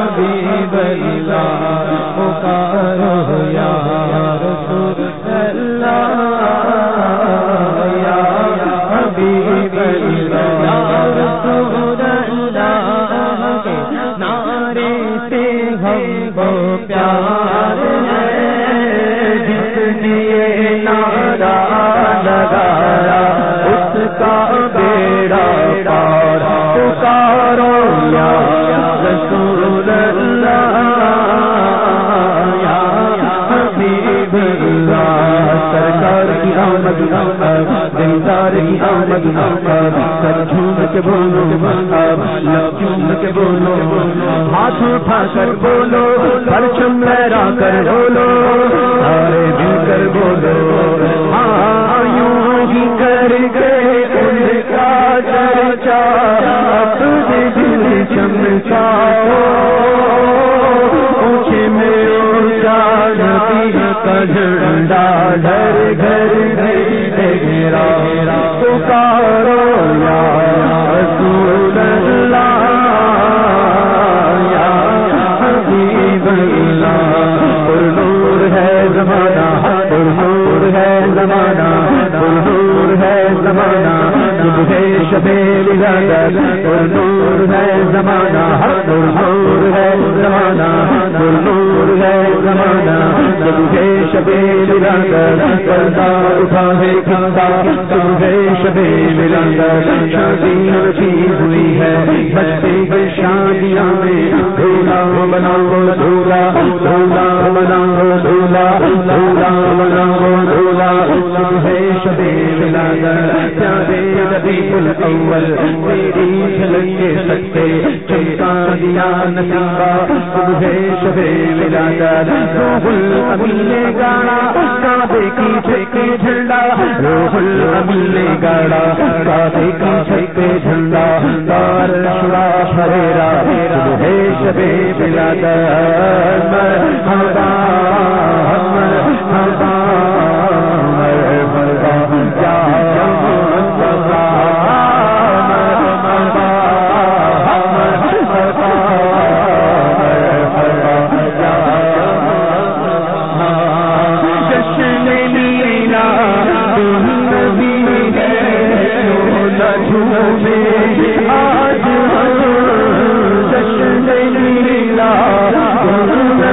حبیب اللہ پکارو یا آمد آمد دلدار کی آمد آمد سر جھوم کے بولو جھوم کے بولو، ہاتھ اٹھا کر بولو، پرچم لہرا کر بولو، سارے مل کر بولو ہاں, ہاں، یوں ہی کر گئے ان کا چرچا، اپنے دل چمکاؤ اونچے جھنڈا گھر گھر گھر شبے لگادر پر نور ہے، زمانہ پر نور ہے، زمانہ پر نور ہے، زمانہ صبح شبے لگادر پردہ اٹھا ہے کھاتا صبح شبے لگادر شادی رکھی ہوئی ہے۔ بچے کی شادیاں میں دھولا بناؤ، دھولا دھولا بناؤ، دھولا دھولا بناؤ، دھولا میری جھلک کے سکتے چمکا دیا شبے روح الامین نے گاڑا کعبے کی چھکے جھنڈا روح الامین نے گاڑا کعبے کی چھکے جھنڈا دار شڑا شریرا صبح شبے لگادر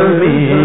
گز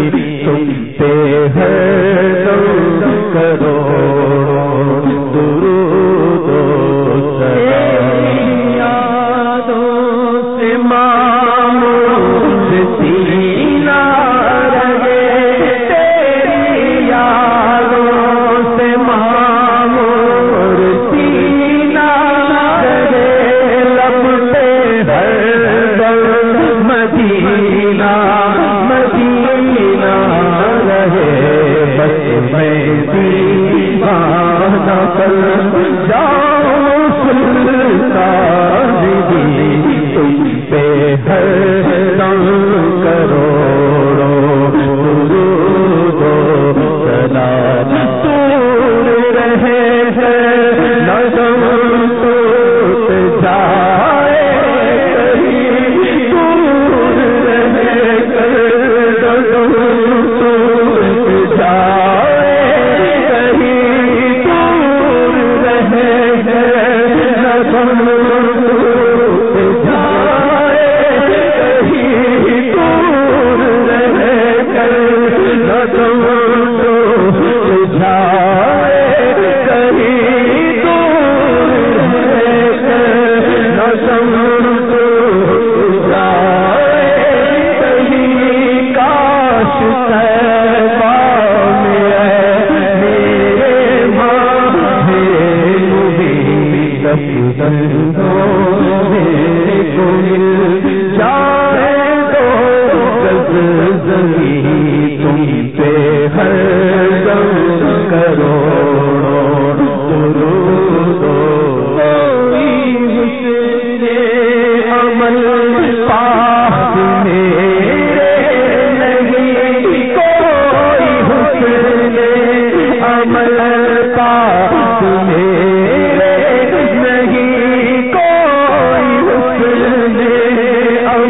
تو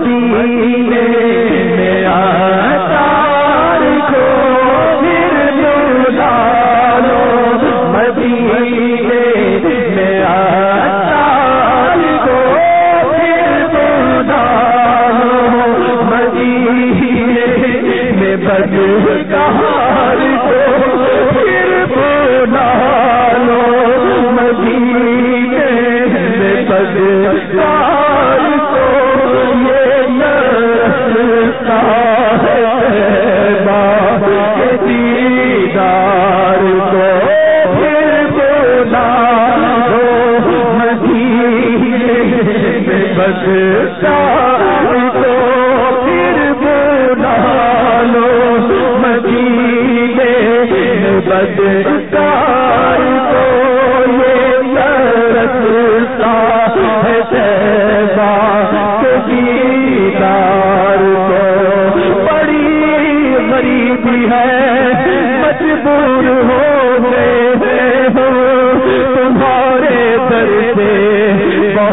مدینے میں آتار کو پھر جلالو کہاں بد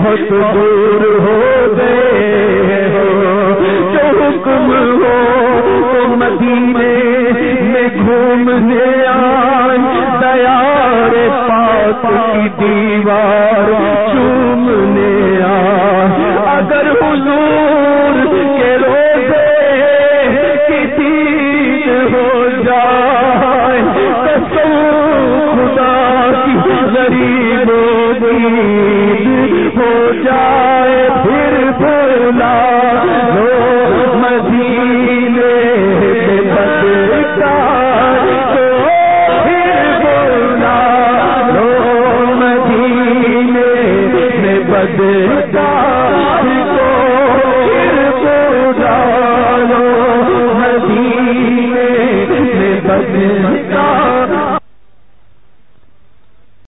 بہت دور ہو گئے ہو، جو حکم ہو تو مدینے میں گھومنے آئے۔ دیا رے پاپ کی دیوار چومنے آئے۔ اگر حضور کے روزے کی تیج ہو جائے قسم خدا کی غریبوں کی